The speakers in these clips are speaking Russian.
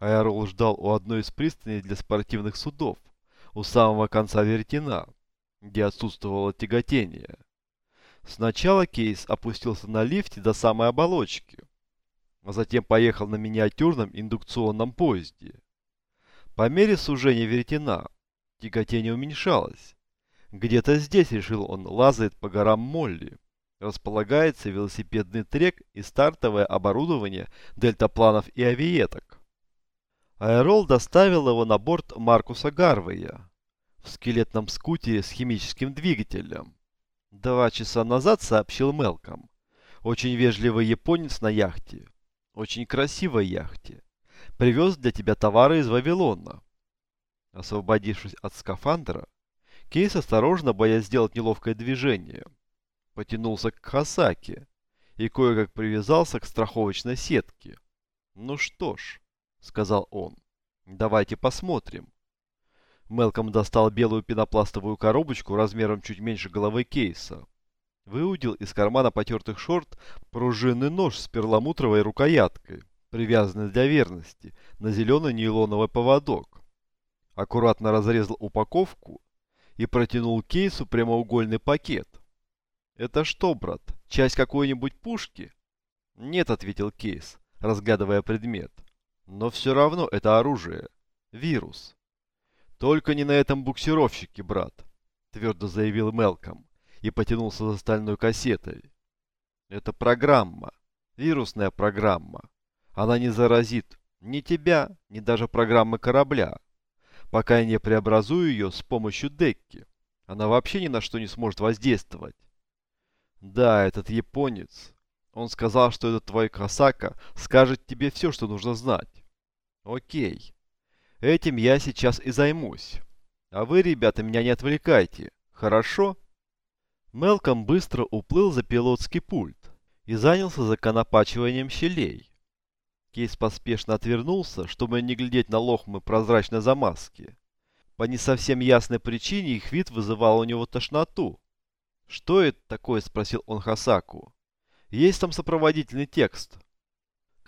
Аэрол ждал у одной из пристаней для спортивных судов, у самого конца вертина, где отсутствовало тяготение. Сначала Кейс опустился на лифте до самой оболочки, а затем поехал на миниатюрном индукционном поезде. По мере сужения вертина тяготение уменьшалось. Где-то здесь, решил он, лазает по горам Молли. Располагается велосипедный трек и стартовое оборудование дельтапланов и авиеток. Аэрол доставил его на борт Маркуса Гарвея в скелетном скутере с химическим двигателем. Два часа назад сообщил Мелком. Очень вежливый японец на яхте. Очень красивой яхте. Привез для тебя товары из Вавилона. Освободившись от скафандра, Кейс осторожно, боясь сделать неловкое движение, потянулся к Хасаке и кое-как привязался к страховочной сетке. Ну что ж, — сказал он. «Давайте посмотрим». Мелком достал белую пенопластовую коробочку размером чуть меньше головы кейса. Выудил из кармана потертых шорт пружинный нож с перламутровой рукояткой, привязанный для верности, на зеленый нейлоновый поводок. Аккуратно разрезал упаковку и протянул кейсу прямоугольный пакет. «Это что, брат, часть какой-нибудь пушки?» «Нет», — ответил кейс, разглядывая предмет. Но все равно это оружие. Вирус. Только не на этом буксировщике, брат, твердо заявил Мелком и потянулся за стальной кассетой. Это программа. Вирусная программа. Она не заразит ни тебя, ни даже программы корабля. Пока я не преобразую ее с помощью Декки. Она вообще ни на что не сможет воздействовать. Да, этот японец. Он сказал, что этот твой Касака скажет тебе все, что нужно знать. Окей. Этим я сейчас и займусь. А вы, ребята, меня не отвлекайте. Хорошо? Мелком быстро уплыл за пилотский пульт и занялся законопачиванием щелей. Кейс поспешно отвернулся, чтобы не глядеть на лохмы прозрачной замазки. По не совсем ясной причине их вид вызывал у него тошноту. «Что это такое?» – спросил он Хасаку. «Есть там сопроводительный текст?»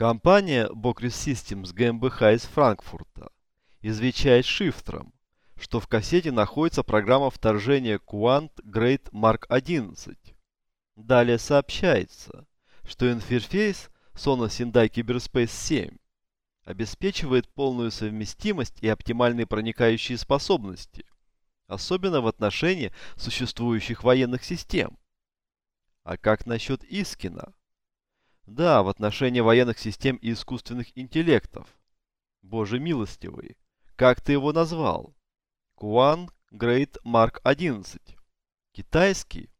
Компания Bocris Systems GmbH из Франкфурта извещает шифром, что в кассете находится программа вторжения Quant Great Mark 11. Далее сообщается, что интерфейс Sonos Hyundai Cyberspace 7 обеспечивает полную совместимость и оптимальные проникающие способности, особенно в отношении существующих военных систем. А как насчет Искина? Да, в отношении военных систем и искусственных интеллектов. Боже милостивый, как ты его назвал? Куан Грейт Марк 11. Китайский?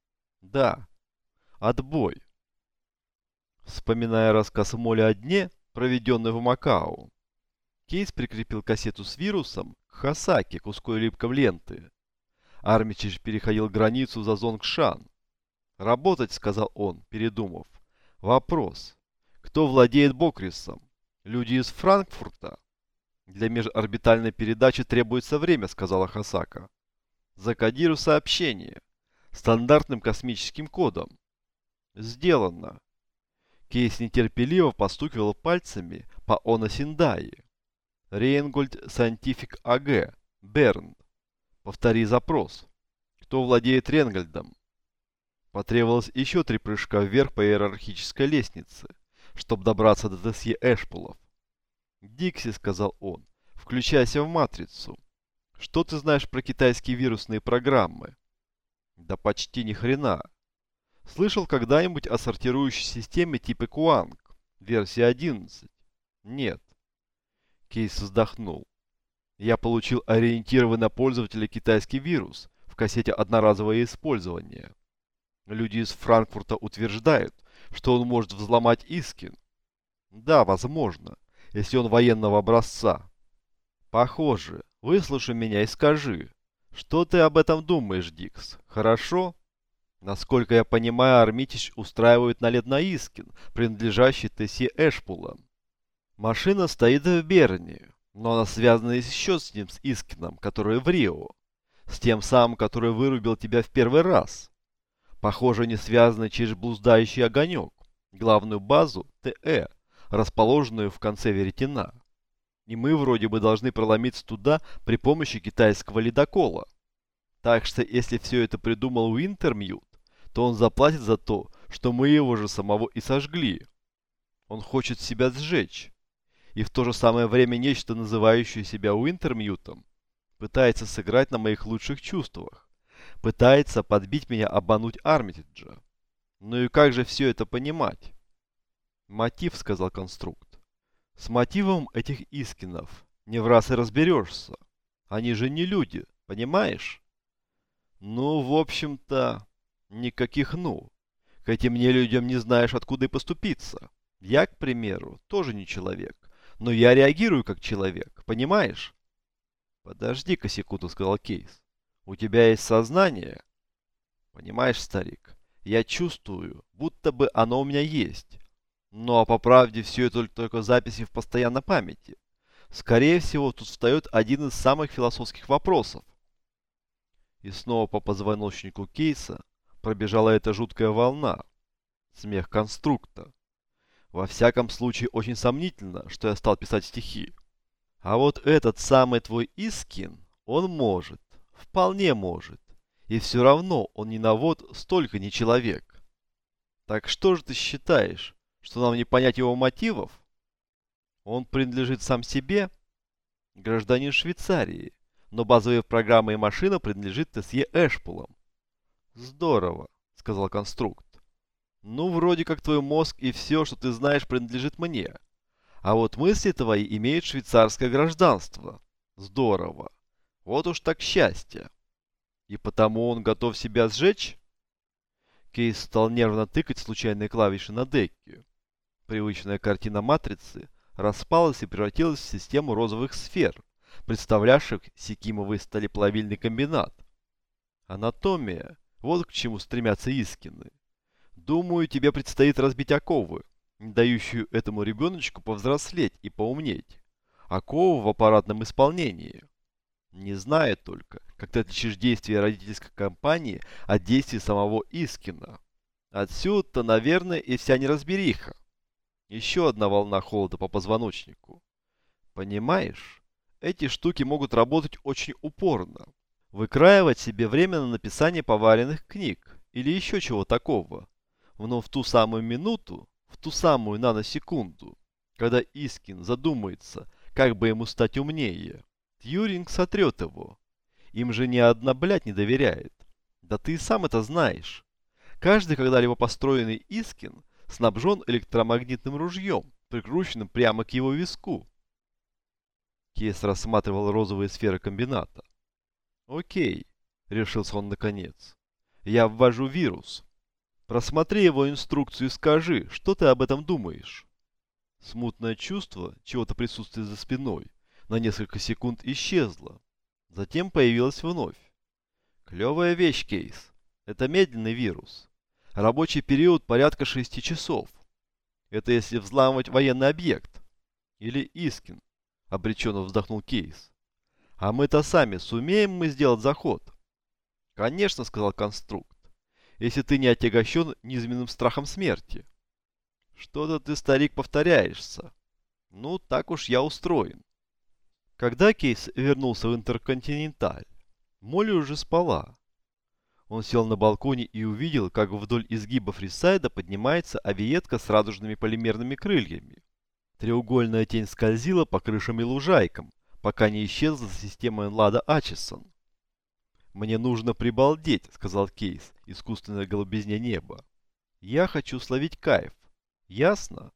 Да. Отбой. Вспоминая рассказ Моли о дне, проведенный в Макао, Кейс прикрепил кассету с вирусом к Хасаке куску липкой ленты. Армичич переходил границу за Зонгшан. «Работать», — сказал он, передумав. Вопрос. Кто владеет Бокрисом? Люди из Франкфурта? Для межорбитальной передачи требуется время, сказала Хасака. Закодирую сообщение. Стандартным космическим кодом. Сделано. Кейс нетерпеливо постукивал пальцами по Оносиндаи. Рейнгольд Scientific AG. Берн. Повтори запрос. Кто владеет Ренгольдом? Потребовалось еще три прыжка вверх по иерархической лестнице, чтобы добраться до досье Эшпулов. «Дикси», — сказал он, — «включайся в матрицу. Что ты знаешь про китайские вирусные программы?» «Да почти ни хрена. Слышал когда-нибудь о сортирующей системе типа Куанг, версия 11?» «Нет». Кейс вздохнул. «Я получил ориентированный на пользователя китайский вирус в кассете «Одноразовое использование». Люди из Франкфурта утверждают, что он может взломать Искин. Да, возможно, если он военного образца. Похоже. Выслушай меня и скажи, что ты об этом думаешь, Дикс, хорошо? Насколько я понимаю, Армитич устраивает налет на Искин, принадлежащий Тесси Эшпулам. Машина стоит в Берне, но она связана еще с ним, с Искином, который в Рио. С тем самым, который вырубил тебя в первый раз. Похоже, они связаны через блуждающий огонек, главную базу ТЭ, расположенную в конце веретена. И мы вроде бы должны проломиться туда при помощи китайского ледокола. Так что если все это придумал Уинтермьют, то он заплатит за то, что мы его же самого и сожгли. Он хочет себя сжечь. И в то же самое время нечто, называющее себя Уинтермьютом, пытается сыграть на моих лучших чувствах. Пытается подбить меня обмануть Армитиджа. Ну и как же все это понимать? Мотив, сказал конструкт. С мотивом этих Искинов не в раз и разберешься. Они же не люди, понимаешь? Ну, в общем-то, никаких «ну». К этим не людям не знаешь, откуда и поступиться. Я, к примеру, тоже не человек. Но я реагирую как человек, понимаешь? Подожди-ка секунду, сказал Кейс. У тебя есть сознание? Понимаешь, старик, я чувствую, будто бы оно у меня есть. Но по правде все это только записи в постоянной памяти. Скорее всего, тут встает один из самых философских вопросов. И снова по позвоночнику Кейса пробежала эта жуткая волна. Смех конструкта. Во всяком случае, очень сомнительно, что я стал писать стихи. А вот этот самый твой Искин, он может, вполне может. И все равно он не навод столько не человек. Так что же ты считаешь, что нам не понять его мотивов? Он принадлежит сам себе? Гражданин Швейцарии, но базовая программа и машина принадлежит Тесье Эшпулам. Здорово, сказал конструкт. Ну, вроде как твой мозг и все, что ты знаешь, принадлежит мне. А вот мысли твои имеют швейцарское гражданство. Здорово. Вот уж так счастье. И потому он готов себя сжечь? Кейс стал нервно тыкать случайные клавиши на деке. Привычная картина матрицы распалась и превратилась в систему розовых сфер, представлявших Секимовый сталеплавильный комбинат. Анатомия. Вот к чему стремятся Искины. Думаю, тебе предстоит разбить оковы, не дающую этому ребеночку повзрослеть и поумнеть. Оковы в аппаратном исполнении. Не знаю только, как ты отличишь действия родительской компании от действий самого Искина. Отсюда-то, наверное, и вся неразбериха. Еще одна волна холода по позвоночнику. Понимаешь, эти штуки могут работать очень упорно. Выкраивать себе время на написание поваренных книг или еще чего такого. Но в ту самую минуту, в ту самую наносекунду, когда Искин задумается, как бы ему стать умнее, Тьюринг сотрет его. Им же ни одна блядь не доверяет. Да ты и сам это знаешь. Каждый когда-либо построенный Искин снабжен электромагнитным ружьем, прикрученным прямо к его виску. Кейс рассматривал розовые сферы комбината. «Окей», — решился он наконец. «Я ввожу вирус. Просмотри его инструкцию и скажи, что ты об этом думаешь. Смутное чувство чего-то присутствия за спиной на несколько секунд исчезло. Затем появилось вновь. Клевая вещь, Кейс. Это медленный вирус. Рабочий период порядка 6 часов. Это если взламывать военный объект. Или Искин. Обреченно вздохнул Кейс. А мы-то сами сумеем мы сделать заход? Конечно, сказал конструкт если ты не отягощен низменным страхом смерти. Что-то ты, старик, повторяешься. Ну, так уж я устроен. Когда Кейс вернулся в Интерконтиненталь, Молли уже спала. Он сел на балконе и увидел, как вдоль изгиба фрисайда поднимается авиетка с радужными полимерными крыльями. Треугольная тень скользила по крышам и лужайкам, пока не исчезла за системой Лада Ачесон. «Мне нужно прибалдеть», — сказал Кейс, искусственной голубизне неба. «Я хочу словить кайф. Ясно?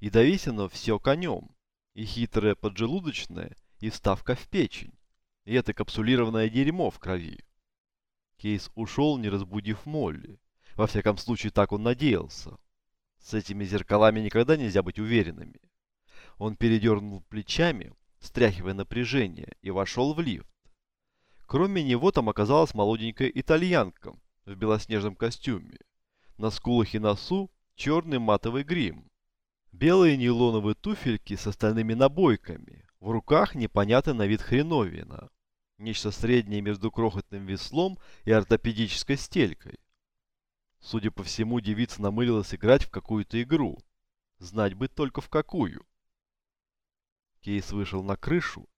И давись оно все конем. И хитрое поджелудочное, и вставка в печень. И это капсулированное дерьмо в крови». Кейс ушел, не разбудив Молли. Во всяком случае, так он надеялся. С этими зеркалами никогда нельзя быть уверенными. Он передернул плечами, стряхивая напряжение, и вошел в лифт. Кроме него там оказалась молоденькая итальянка в белоснежном костюме. На скулах и носу черный матовый грим. Белые нейлоновые туфельки с остальными набойками. В руках непонятный на вид хреновина. Нечто среднее между крохотным веслом и ортопедической стелькой. Судя по всему, девица намылилась играть в какую-то игру. Знать бы только в какую. Кейс вышел на крышу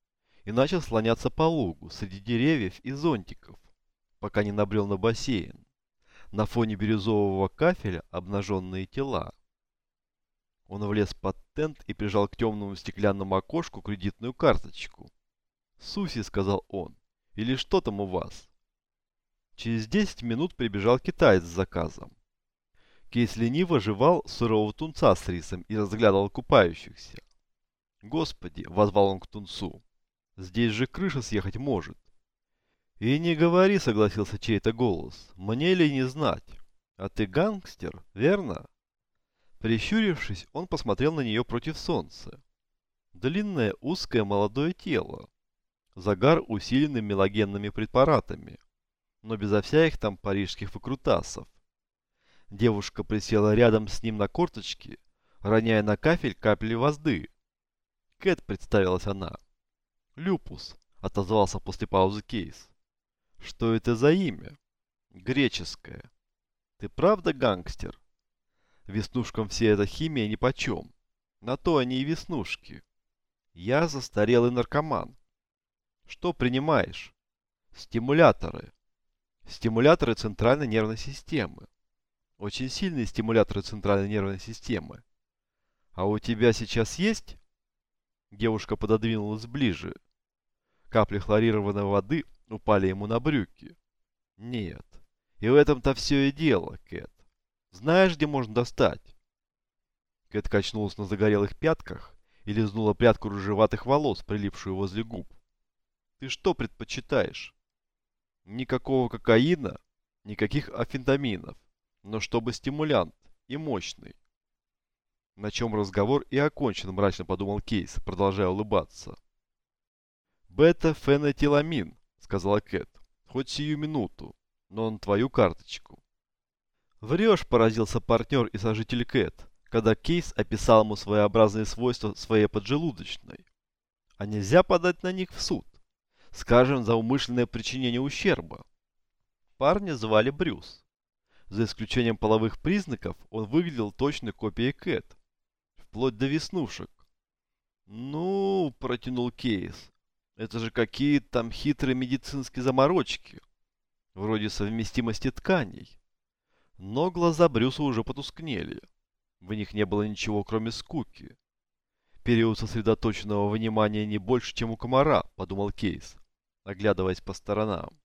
и начал слоняться по лугу среди деревьев и зонтиков, пока не набрел на бассейн. На фоне бирюзового кафеля обнаженные тела. Он влез под тент и прижал к темному стеклянному окошку кредитную карточку. «Суси», — сказал он, — «или что там у вас?» Через 10 минут прибежал китаец с заказом. Кейс лениво жевал сырого тунца с рисом и разглядывал купающихся. «Господи!» — возвал он к тунцу. «Здесь же крыша съехать может». «И не говори», — согласился чей-то голос. «Мне ли не знать? А ты гангстер, верно?» Прищурившись, он посмотрел на нее против солнца. Длинное, узкое молодое тело. Загар усиленный мелогенными препаратами, но безо всяких там парижских выкрутасов. Девушка присела рядом с ним на корточки, роняя на кафель капли воды. «Кэт», — представилась она. «Люпус», — отозвался после паузы Кейс. «Что это за имя?» «Греческое». «Ты правда гангстер?» «Веснушкам все эта химия нипочем. На то они и веснушки. Я застарелый наркоман». «Что принимаешь?» «Стимуляторы». «Стимуляторы центральной нервной системы. Очень сильные стимуляторы центральной нервной системы. А у тебя сейчас есть? Девушка пододвинулась ближе. Капли хлорированной воды упали ему на брюки. Нет. И в этом-то все и дело, Кэт. Знаешь, где можно достать? Кэт качнулась на загорелых пятках и лизнула прядку рыжеватых волос, прилипшую возле губ. Ты что предпочитаешь? Никакого кокаина, никаких афентаминов но чтобы стимулянт и мощный. На чем разговор и окончен, мрачно подумал Кейс, продолжая улыбаться. «Бета-фенотиламин», — сказала Кэт, — «хоть сию минуту, но на твою карточку». «Врешь», — поразился партнер и сожитель Кэт, когда Кейс описал ему своеобразные свойства своей поджелудочной. «А нельзя подать на них в суд, скажем, за умышленное причинение ущерба». Парня звали Брюс. За исключением половых признаков, он выглядел точной копией Кэт. Вплоть до веснушек. «Ну, — протянул Кейс, — это же какие-то там хитрые медицинские заморочки. Вроде совместимости тканей». Но глаза Брюса уже потускнели. В них не было ничего, кроме скуки. Период сосредоточенного внимания не больше, чем у комара, подумал Кейс, оглядываясь по сторонам.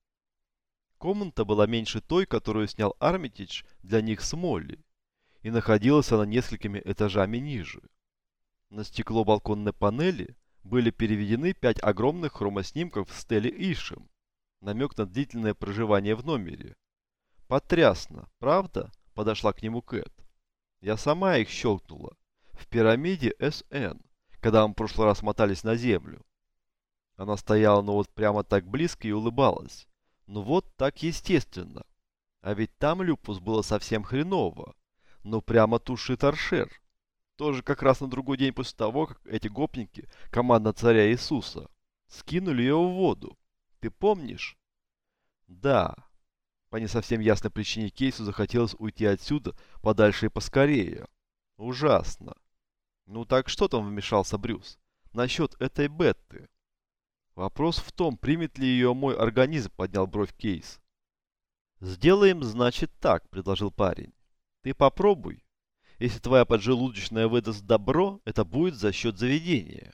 Комната была меньше той, которую снял Армитидж для них с Молли, и находилась она несколькими этажами ниже. На стекло балконной панели были переведены пять огромных хромоснимков в стеле Ишем, намек на длительное проживание в номере. «Потрясно, правда?» – подошла к нему Кэт. «Я сама их щелкнула. В пирамиде СН, когда мы в прошлый раз мотались на землю». Она стояла ну вот прямо так близко и улыбалась ну вот так естественно. А ведь там люпус было совсем хреново. Ну прямо туши торшер. Тоже как раз на другой день после того, как эти гопники, команда царя Иисуса, скинули его в воду. Ты помнишь? Да. По не совсем ясной причине Кейсу захотелось уйти отсюда подальше и поскорее. Ужасно. Ну так что там вмешался Брюс? Насчет этой Бетты. Вопрос в том, примет ли ее мой организм, поднял бровь Кейс. Сделаем, значит, так, предложил парень. Ты попробуй. Если твоя поджелудочная выдаст добро, это будет за счет заведения.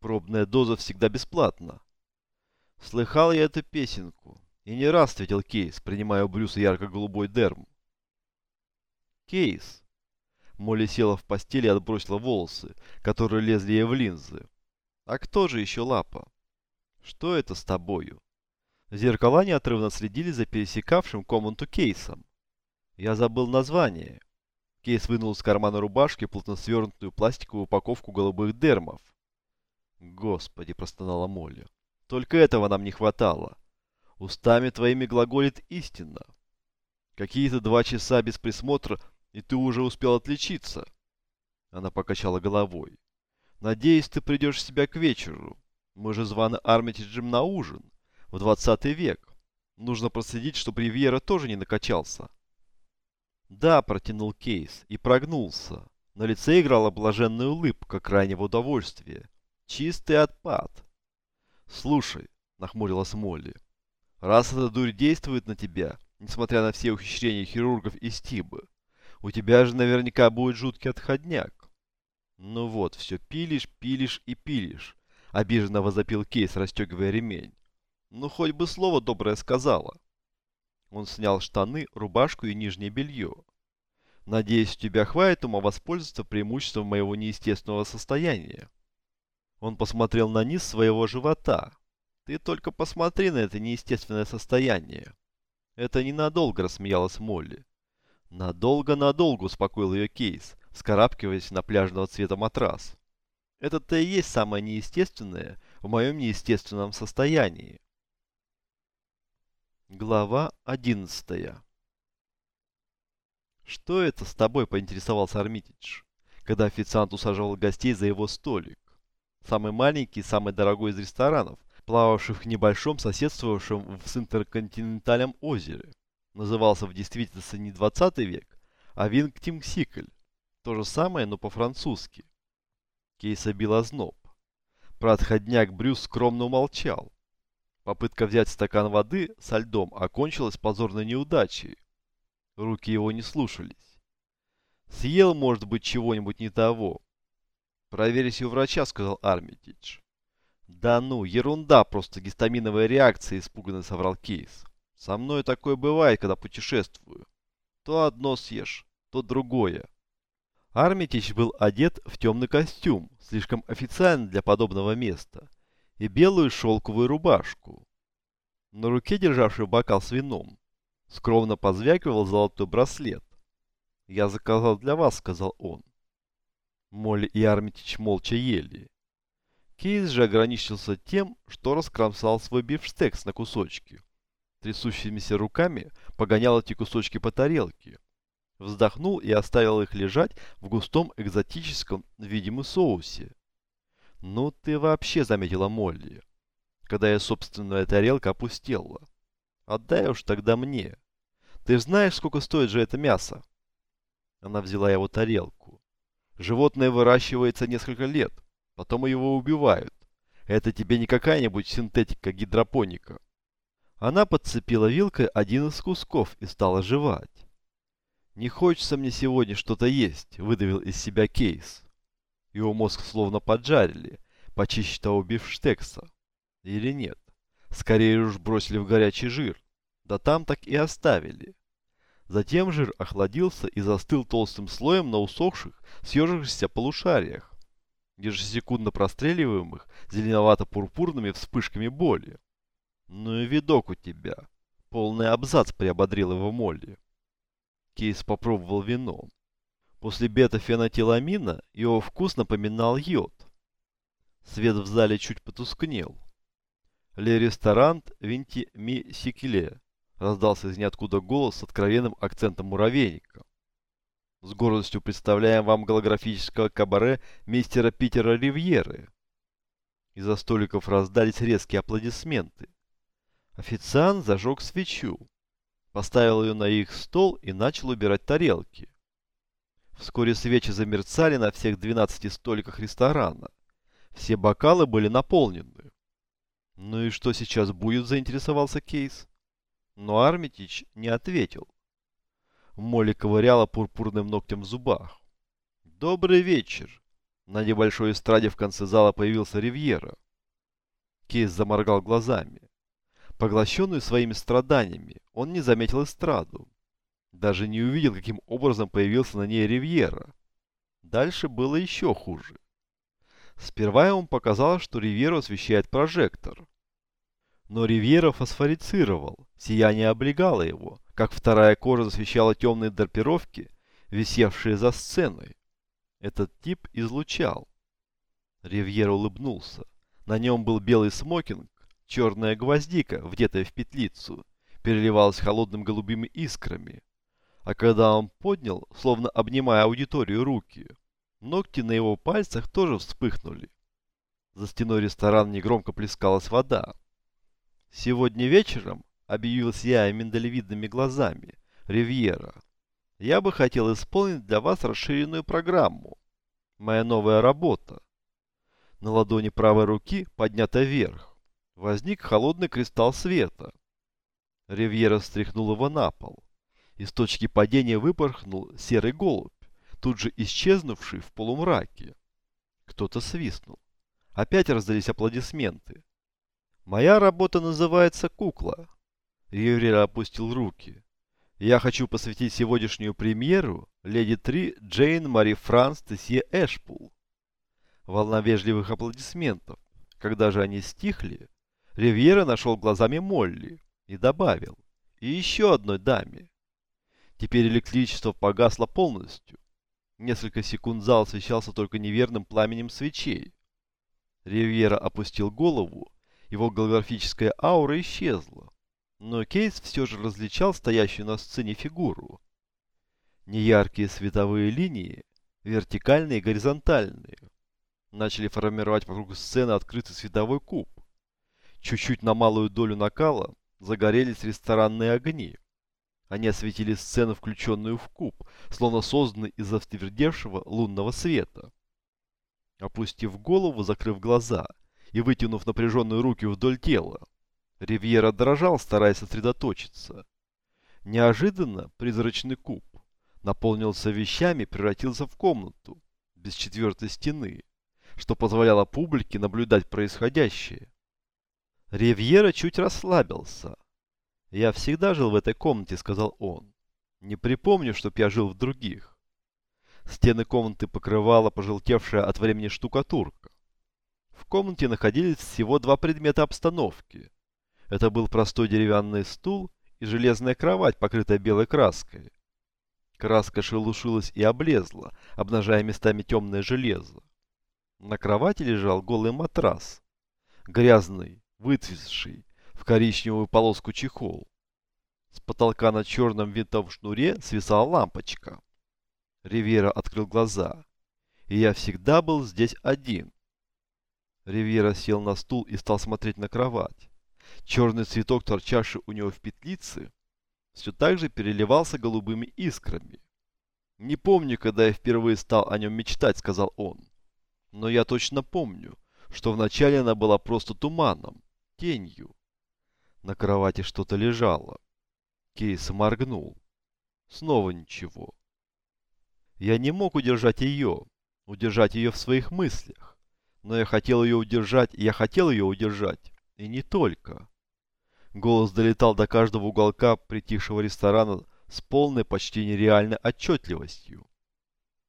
Пробная доза всегда бесплатна. Слыхал я эту песенку. И не раз ответил Кейс, принимая у Брюса ярко-голубой дерм. Кейс. Молли села в постели и отбросила волосы, которые лезли ей в линзы. А кто же еще лапа? Что это с тобою? Зеркала неотрывно следили за пересекавшим комнату кейсом. Я забыл название. Кейс вынул из кармана рубашки плотно свернутую пластиковую упаковку голубых дермов. Господи, простонала Молли. Только этого нам не хватало. Устами твоими глаголит истина. Какие-то два часа без присмотра, и ты уже успел отличиться. Она покачала головой. Надеюсь, ты придешь в себя к вечеру. Мы же званы Армитиджем на ужин. В 20 век. Нужно проследить, чтобы Ривьера тоже не накачался. Да, протянул Кейс и прогнулся. На лице играла блаженная улыбка крайнего удовольствия. Чистый отпад. Слушай, нахмурилась Молли, раз эта дурь действует на тебя, несмотря на все ухищрения хирургов и стибы, у тебя же наверняка будет жуткий отходняк. Ну вот, все пилишь, пилишь и пилишь, обиженно возопил Кейс, расстегивая ремень. Ну хоть бы слово доброе сказала. Он снял штаны, рубашку и нижнее белье. Надеюсь, у тебя хватит ума воспользоваться преимуществом моего неестественного состояния. Он посмотрел на низ своего живота. Ты только посмотри на это неестественное состояние. Это ненадолго, рассмеялась Молли. Надолго-надолго успокоил ее Кейс, скарабкиваясь на пляжного цвета матрас. Это-то и есть самое неестественное в моем неестественном состоянии. Глава одиннадцатая «Что это с тобой?» – поинтересовался Армитидж, когда официант усаживал гостей за его столик. Самый маленький и самый дорогой из ресторанов, плававших в небольшом соседствовавшем с интерконтинентальном озере. Назывался в действительности не 20 век, а Вингтимсикль. То же самое, но по-французски. Кейса бил озноб. Про отходняк Брюс скромно умолчал. Попытка взять стакан воды со льдом окончилась позорной неудачей. Руки его не слушались. Съел, может быть, чего-нибудь не того. «Проверить у врача», — сказал Армитидж. «Да ну, ерунда, просто гистаминовая реакция», — испуганно соврал Кейс. «Со мной такое бывает, когда путешествую. То одно съешь, то другое». Армитич был одет в темный костюм, слишком официально для подобного места, и белую шелковую рубашку. На руке, державший бокал с вином, скромно позвякивал золотой браслет. «Я заказал для вас», — сказал он. Молли и Армитич молча ели. Кейс же ограничился тем, что раскромсал свой бифштекс на кусочки. Трясущимися руками погонял эти кусочки по тарелке. Вздохнул и оставил их лежать в густом экзотическом, видимо, соусе. «Ну ты вообще», — заметила Молли, когда я собственная тарелка опустела. «Отдай уж тогда мне. Ты знаешь, сколько стоит же это мясо?» Она взяла его тарелку. «Животное выращивается несколько лет, потом его убивают. Это тебе не какая-нибудь синтетика гидропоника». Она подцепила вилкой один из кусков и стала жевать. «Не хочется мне сегодня что-то есть», — выдавил из себя кейс. Его мозг словно поджарили, почище того бифштекса. Или нет? Скорее уж бросили в горячий жир. Да там так и оставили. Затем жир охладился и застыл толстым слоем на усохших, съежившихся полушариях, ежесекундно простреливаемых зеленовато-пурпурными вспышками боли. «Ну и видок у тебя!» Полный абзац приободрил его Молли. Кейс попробовал вино. После бета-фенотиламина его вкус напоминал йод. Свет в зале чуть потускнел. «Ле ресторант винти ми сикеле», раздался из ниоткуда голос с откровенным акцентом муравейника. С гордостью представляем вам голографического кабаре мистера Питера Ривьеры. Из-за столиков раздались резкие аплодисменты. Официант зажег свечу, поставил ее на их стол и начал убирать тарелки. Вскоре свечи замерцали на всех 12 столиках ресторана. Все бокалы были наполнены. «Ну и что сейчас будет?» – заинтересовался Кейс. Но Армитич не ответил. Молли ковыряла пурпурным ногтем в зубах. «Добрый вечер!» На небольшой эстраде в конце зала появился Ривьера. Кейс заморгал глазами. Поглощенный своими страданиями, он не заметил эстраду. Даже не увидел, каким образом появился на ней Ривьера. Дальше было еще хуже. Сперва ему показалось, что Ривьеру освещает прожектор. Но Ривьера фосфорицировал, сияние облегало его, как вторая кожа освещала темные драпировки, висевшие за сценой. Этот тип излучал. Ривьера улыбнулся. На нем был белый смокинг, черная гвоздика, вдетая в петлицу, переливалась холодным голубыми искрами а когда он поднял, словно обнимая аудиторию руки, ногти на его пальцах тоже вспыхнули. За стеной ресторана негромко плескалась вода. «Сегодня вечером», — объявил сияя миндалевидными глазами, Ривьера, «я бы хотел исполнить для вас расширенную программу. Моя новая работа. На ладони правой руки, поднятой вверх, возник холодный кристалл света. Ривьера встряхнул его на пол. Из точки падения выпорхнул серый голубь, тут же исчезнувший в полумраке. Кто-то свистнул. Опять раздались аплодисменты. «Моя работа называется «Кукла». Ривьера опустил руки. «Я хочу посвятить сегодняшнюю премьеру леди Три Джейн Мари Франс Тесье Эшпул». Волна вежливых аплодисментов. Когда же они стихли, Ривьера нашел глазами Молли и добавил «И еще одной даме». Теперь электричество погасло полностью. Несколько секунд зал освещался только неверным пламенем свечей. Ривьера опустил голову, его голографическая аура исчезла. Но Кейс все же различал стоящую на сцене фигуру. Неяркие световые линии, вертикальные и горизонтальные, начали формировать вокруг сцены открытый световой куб. Чуть-чуть на малую долю накала загорелись ресторанные огни. Они осветили сцену, включенную в куб, словно созданный из затвердевшего лунного света. Опустив голову, закрыв глаза и вытянув напряженные руки вдоль тела, Ривьера дрожал, стараясь сосредоточиться. Неожиданно призрачный куб наполнился вещами и превратился в комнату без четвертой стены, что позволяло публике наблюдать происходящее. Ривьера чуть расслабился. «Я всегда жил в этой комнате», — сказал он. «Не припомню, чтоб я жил в других». Стены комнаты покрывала пожелтевшая от времени штукатурка. В комнате находились всего два предмета обстановки. Это был простой деревянный стул и железная кровать, покрытая белой краской. Краска шелушилась и облезла, обнажая местами темное железо. На кровати лежал голый матрас. Грязный, выцветший, в коричневую полоску чехол. С потолка на черном винтовом шнуре свисала лампочка. Ривера открыл глаза. И я всегда был здесь один. Ривера сел на стул и стал смотреть на кровать. Черный цветок, торчавший у него в петлице, все так же переливался голубыми искрами. «Не помню, когда я впервые стал о нем мечтать», — сказал он. «Но я точно помню, что вначале она была просто туманом, тенью. На кровати что-то лежало. Кейс моргнул. Снова ничего. Я не мог удержать ее, удержать ее в своих мыслях. Но я хотел ее удержать, и я хотел ее удержать. И не только. Голос долетал до каждого уголка притихшего ресторана с полной, почти нереальной отчетливостью.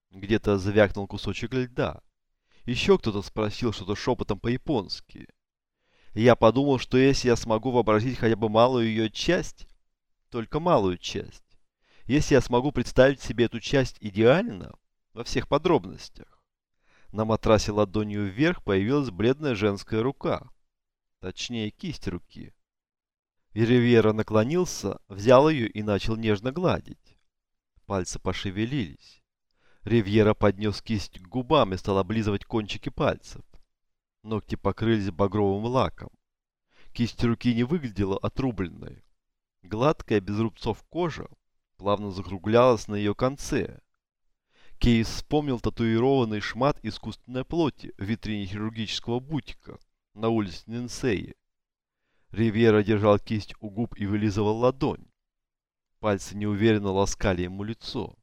Где-то звякнул кусочек льда. Еще кто-то спросил что-то шепотом по-японски. Я подумал, что если я смогу вообразить хотя бы малую ее часть, только малую часть, если я смогу представить себе эту часть идеально, во всех подробностях, на матрасе ладонью вверх появилась бледная женская рука. Точнее, кисть руки. И Ривьера наклонился, взял ее и начал нежно гладить. Пальцы пошевелились. Ривьера поднес кисть к губам и стал облизывать кончики пальцев. Ногти покрылись багровым лаком. Кисть руки не выглядела отрубленной. Гладкая, без рубцов кожа плавно закруглялась на ее конце. Кейс вспомнил татуированный шмат искусственной плоти в витрине хирургического бутика на улице Нинсеи. Ривьера держал кисть у губ и вылизывал ладонь. Пальцы неуверенно ласкали ему лицо.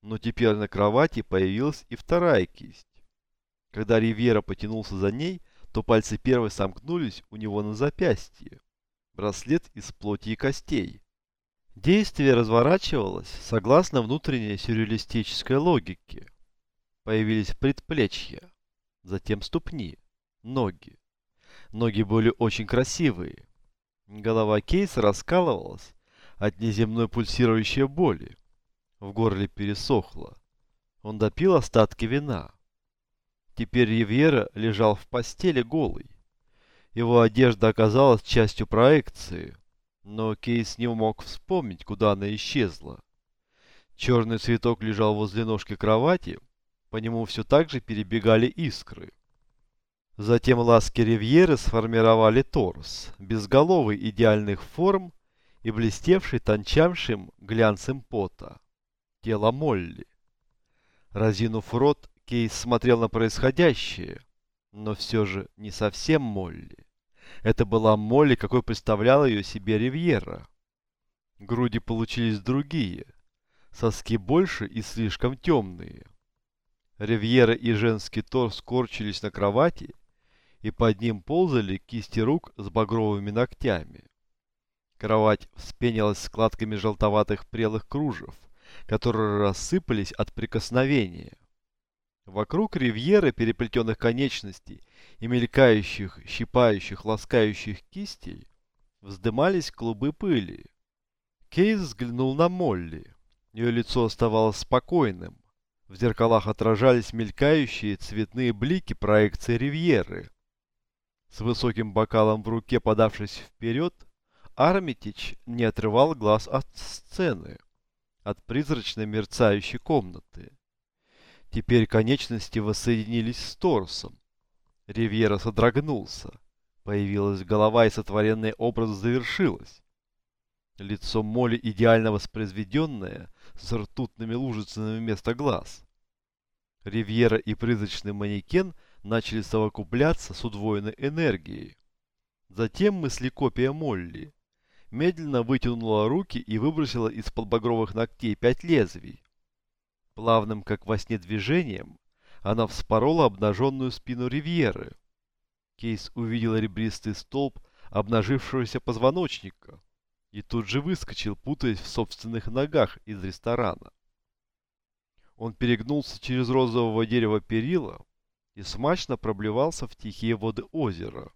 Но теперь на кровати появилась и вторая кисть. Когда Ривьера потянулся за ней, то пальцы первой сомкнулись у него на запястье. Браслет из плоти и костей. Действие разворачивалось согласно внутренней сюрреалистической логике. Появились предплечья, затем ступни, ноги. Ноги были очень красивые. Голова Кейса раскалывалась от неземной пульсирующей боли. В горле пересохло. Он допил остатки вина. Теперь Ривьера лежал в постели голый. Его одежда оказалась частью проекции, но Кейс не мог вспомнить, куда она исчезла. Черный цветок лежал возле ножки кровати, по нему все так же перебегали искры. Затем ласки Ривьеры сформировали торс, безголовый идеальных форм и блестевший тончайшим глянцем пота. Тело Молли. Разинув рот, Кейс смотрел на происходящее, Но все же не совсем Молли. Это была Молли, какой представляла ее себе Ривьера. Груди получились другие, соски больше и слишком темные. Ривьера и женский торс скорчились на кровати, и под ним ползали кисти рук с багровыми ногтями. Кровать вспенилась складками желтоватых прелых кружев, которые рассыпались от прикосновения. Вокруг ривьеры переплетенных конечностей и мелькающих, щипающих, ласкающих кистей вздымались клубы пыли. Кейс взглянул на Молли. Ее лицо оставалось спокойным. В зеркалах отражались мелькающие цветные блики проекции ривьеры. С высоким бокалом в руке, подавшись вперед, Армитич не отрывал глаз от сцены, от призрачной мерцающей комнаты. Теперь конечности воссоединились с торсом. Ривьера содрогнулся. Появилась голова, и сотворенный образ завершилось. Лицо Молли идеально воспроизведенное, с ртутными лужицами вместо глаз. Ривьера и призрачный манекен начали совокупляться с удвоенной энергией. Затем мысли-копия Молли медленно вытянула руки и выбросила из-под багровых ногтей пять лезвий. Плавным, как во сне движением, она вспорола обнаженную спину Ривьеры. Кейс увидел ребристый столб обнажившегося позвоночника и тут же выскочил, путаясь в собственных ногах из ресторана. Он перегнулся через розового дерева перила и смачно проблевался в тихие воды озера.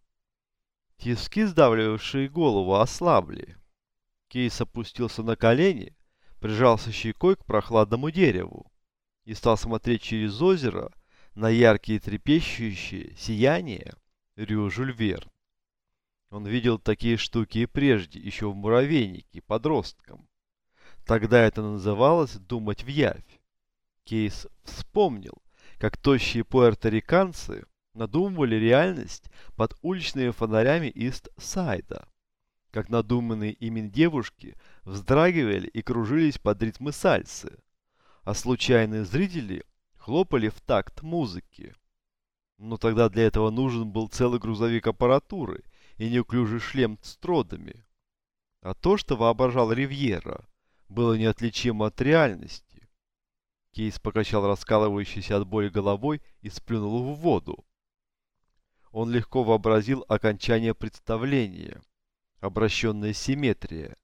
Тиски, сдавливавшие голову, ослабли. Кейс опустился на колени, прижался щекой к прохладному дереву и стал смотреть через озеро на яркие трепещущие сияния Рю Жюль Верн. Он видел такие штуки и прежде, еще в муравейнике, подростком. Тогда это называлось «думать в явь». Кейс вспомнил, как тощие пуэрториканцы надумывали реальность под уличными фонарями Ист-Сайда. Как надуманные ими девушки вздрагивали и кружились под ритмы сальсы, а случайные зрители хлопали в такт музыки. Но тогда для этого нужен был целый грузовик аппаратуры и неуклюжий шлем с тродами. А то, что воображал Ривьера, было неотличимо от реальности. Кейс покачал раскалывающейся от боли головой и сплюнул в воду. Он легко вообразил окончание представления. Обращенная симметрия.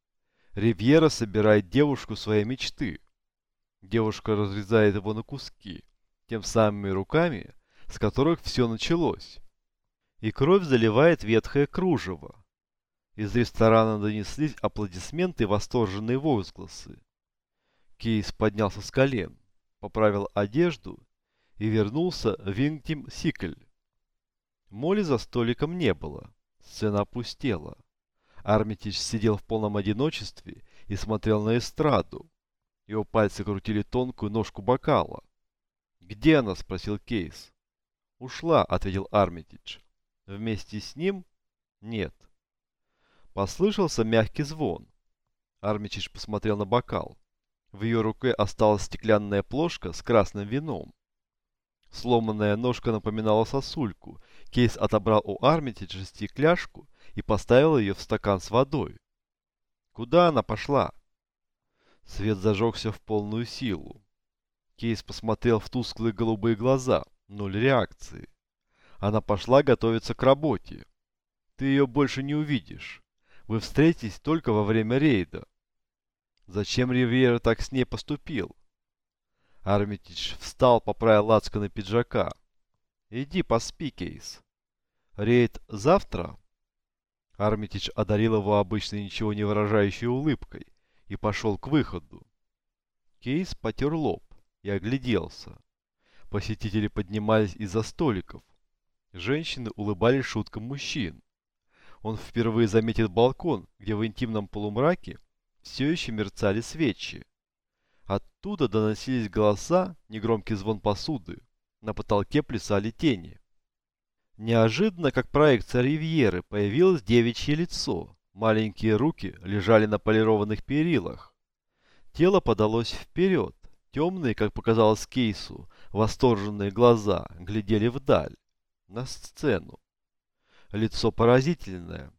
Ривьера собирает девушку своей мечты. Девушка разрезает его на куски, тем самыми руками, с которых все началось. И кровь заливает ветхое кружево. Из ресторана донеслись аплодисменты и восторженные возгласы. Кейс поднялся с колен, поправил одежду и вернулся в Вингтим Сикль. Молли за столиком не было. Сцена опустела. Армитич сидел в полном одиночестве и смотрел на эстраду. Его пальцы крутили тонкую ножку бокала. «Где она?» – спросил Кейс. «Ушла», – ответил Армитидж. «Вместе с ним?» «Нет». Послышался мягкий звон. Армитидж посмотрел на бокал. В ее руке осталась стеклянная плошка с красным вином. Сломанная ножка напоминала сосульку. Кейс отобрал у Армитиджа стекляшку и поставил ее в стакан с водой. Куда она пошла? Свет зажегся в полную силу. Кейс посмотрел в тусклые голубые глаза. Ноль реакции. Она пошла готовиться к работе. Ты ее больше не увидишь. Вы встретитесь только во время рейда. Зачем Ривьера так с ней поступил? Армитидж встал, поправил лацканы пиджака. «Иди поспи, Кейс. Рейд завтра?» Армитидж одарил его обычной ничего не выражающей улыбкой и пошел к выходу. Кейс потер лоб и огляделся. Посетители поднимались из-за столиков. Женщины улыбались шуткам мужчин. Он впервые заметил балкон, где в интимном полумраке все еще мерцали свечи. Оттуда доносились голоса, негромкий звон посуды. На потолке плясали тени. Неожиданно, как проекция Ривьеры, появилось девичье лицо. Маленькие руки лежали на полированных перилах. Тело подалось вперед. Темные, как показалось Кейсу, восторженные глаза глядели вдаль. на сцену. Лицо поразительное,